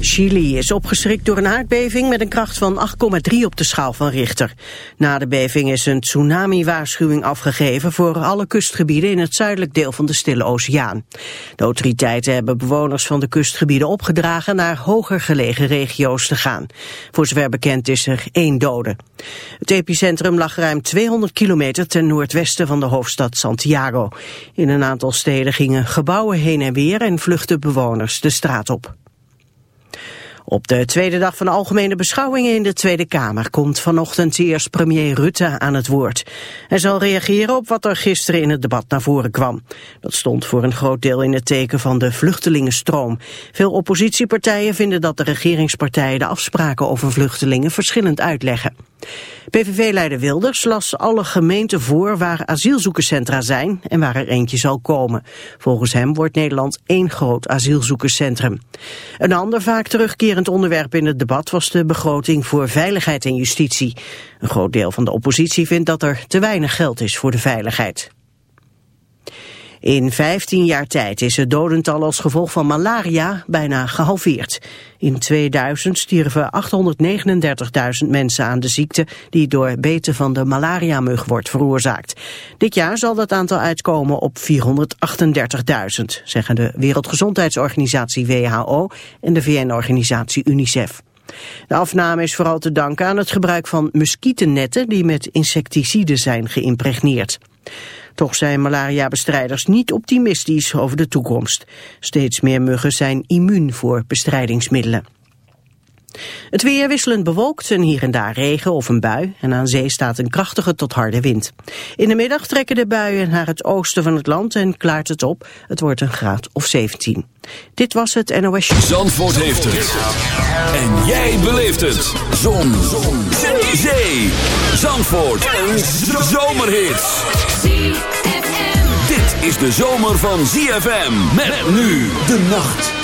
Chili is opgeschrikt door een aardbeving met een kracht van 8,3 op de schaal van Richter. Na de beving is een tsunami-waarschuwing afgegeven voor alle kustgebieden in het zuidelijk deel van de Stille Oceaan. De autoriteiten hebben bewoners van de kustgebieden opgedragen naar hoger gelegen regio's te gaan. Voor zover bekend is er één dode. Het epicentrum lag ruim 200 kilometer ten noordwesten van de hoofdstad Santiago. In een aantal steden gingen gebouwen heen en weer en vluchtten bewoners de straat op. Op de tweede dag van de algemene beschouwingen in de Tweede Kamer komt vanochtend eerst premier Rutte aan het woord. Hij zal reageren op wat er gisteren in het debat naar voren kwam. Dat stond voor een groot deel in het teken van de vluchtelingenstroom. Veel oppositiepartijen vinden dat de regeringspartijen de afspraken over vluchtelingen verschillend uitleggen. PVV-leider Wilders las alle gemeenten voor waar asielzoekerscentra zijn en waar er eentje zal komen. Volgens hem wordt Nederland één groot asielzoekerscentrum. Een ander vaak terugkerend onderwerp in het debat was de begroting voor veiligheid en justitie. Een groot deel van de oppositie vindt dat er te weinig geld is voor de veiligheid. In 15 jaar tijd is het dodental als gevolg van malaria bijna gehalveerd. In 2000 stierven 839.000 mensen aan de ziekte die door beten van de malariamug wordt veroorzaakt. Dit jaar zal dat aantal uitkomen op 438.000, zeggen de Wereldgezondheidsorganisatie WHO en de VN-organisatie UNICEF. De afname is vooral te danken aan het gebruik van muskietennetten die met insecticiden zijn geïmpregneerd. Toch zijn malariabestrijders niet optimistisch over de toekomst. Steeds meer muggen zijn immuun voor bestrijdingsmiddelen. Het weer wisselend bewolkt en hier en daar regen of een bui. En aan zee staat een krachtige tot harde wind. In de middag trekken de buien naar het oosten van het land en klaart het op. Het wordt een graad of 17. Dit was het NOS Zandvoort heeft het. En jij beleeft het. Zon. Zon. Zee. Zandvoort. Een zomerhit. Dit is de zomer van ZFM. Met nu de nacht.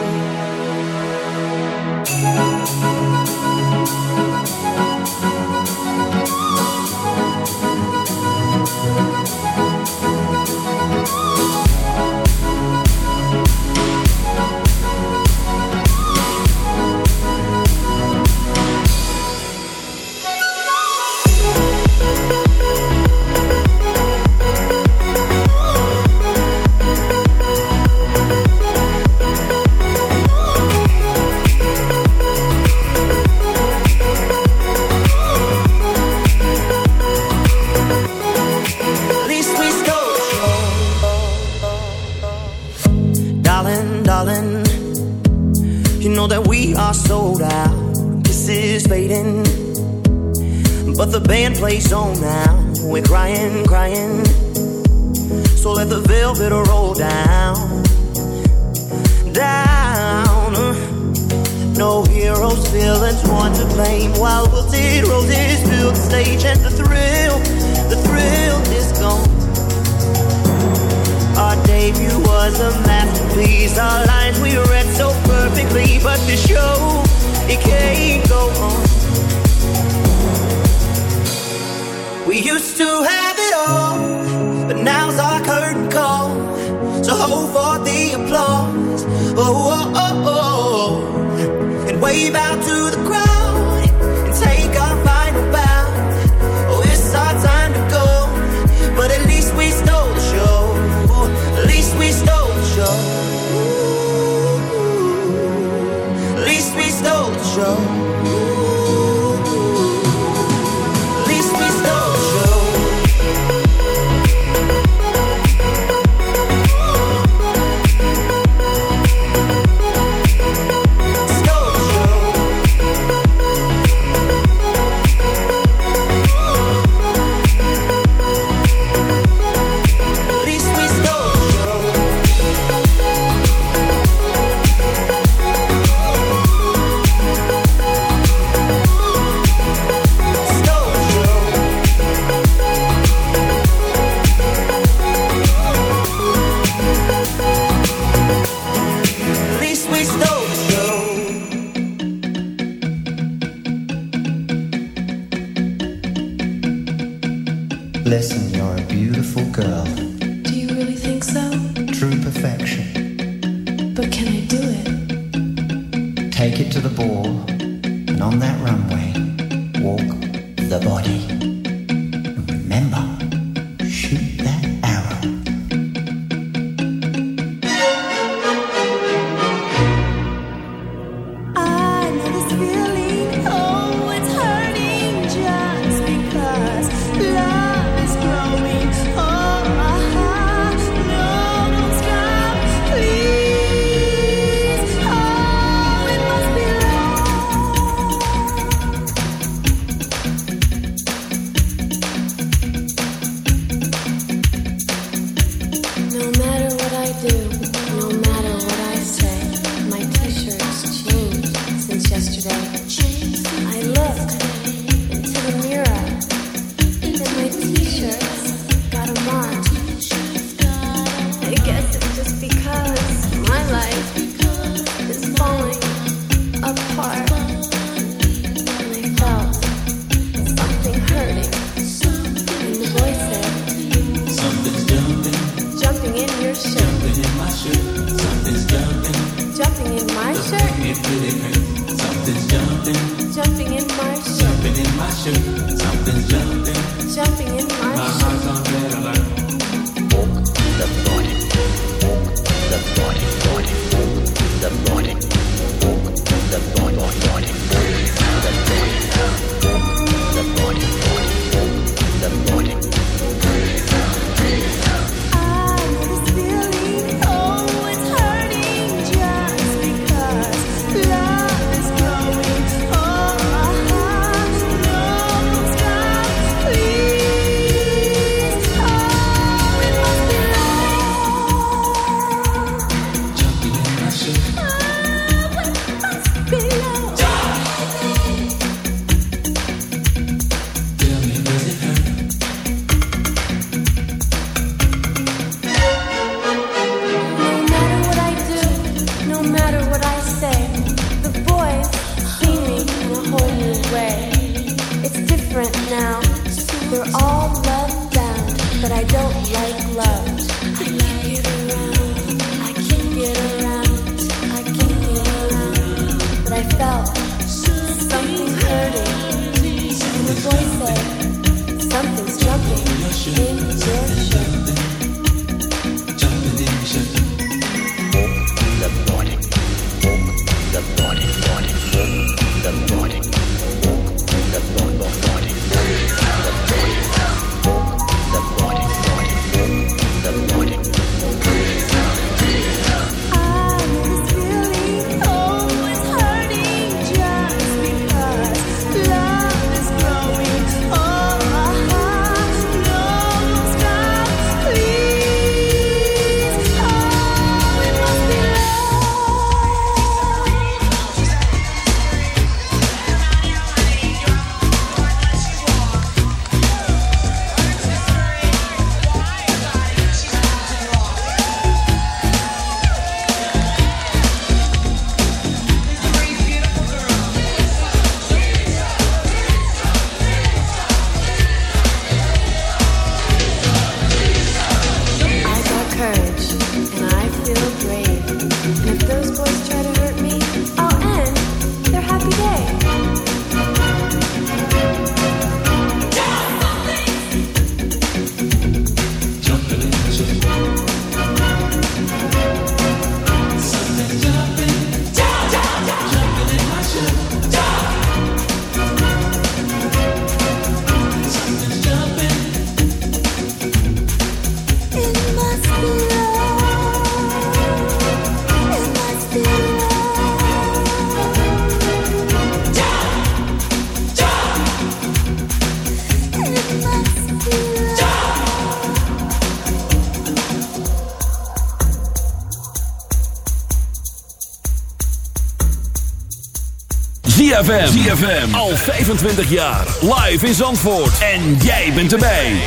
ZFM. ZFM. Al 25 jaar. Live in Zandvoort. En jij bent erbij.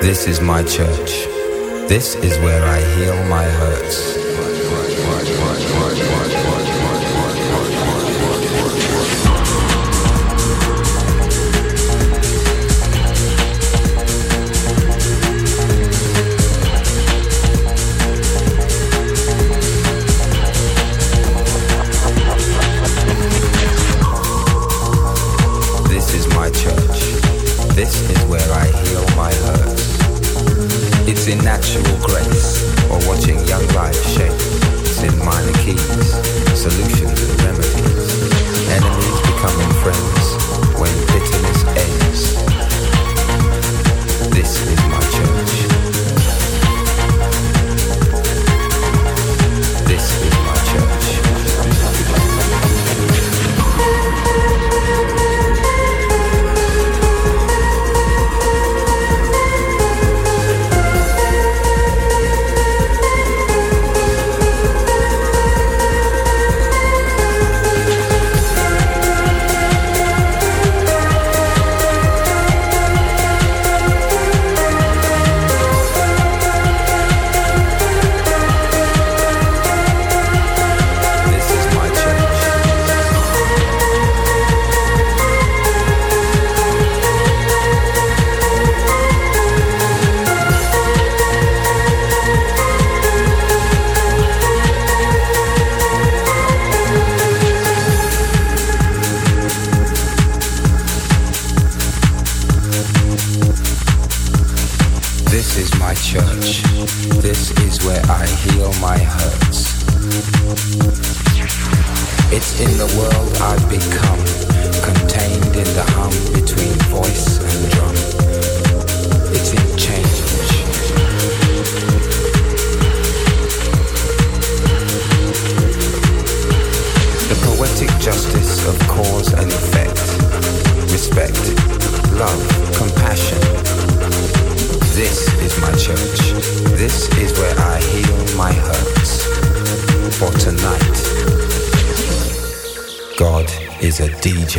This is my church. This is where I heal my hurts. place is where I heal my hurts. It's in natural grace or watching young life shape. It's in minor keys, solutions and remedies. Enemies becoming friends is a DJ.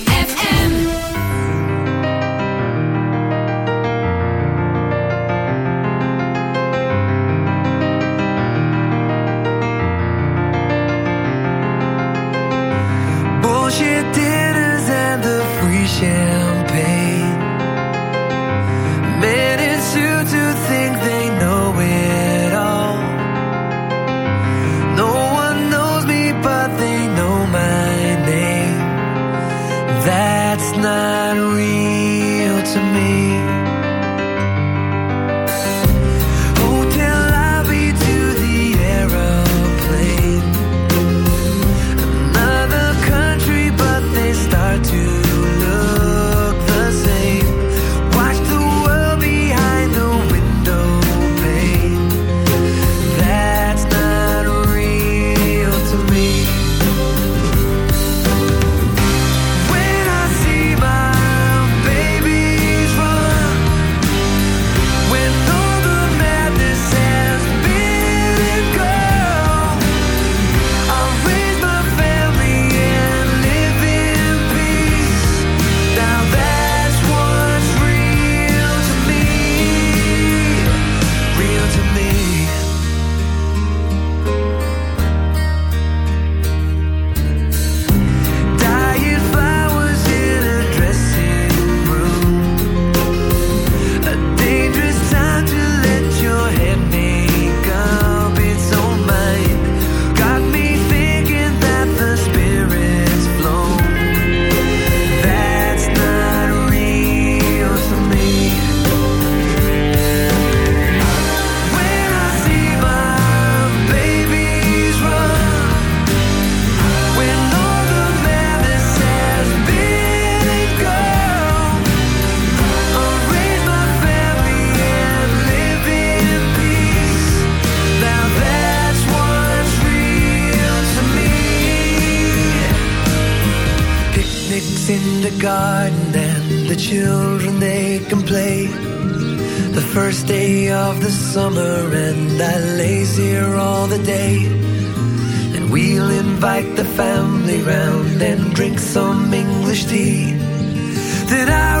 That I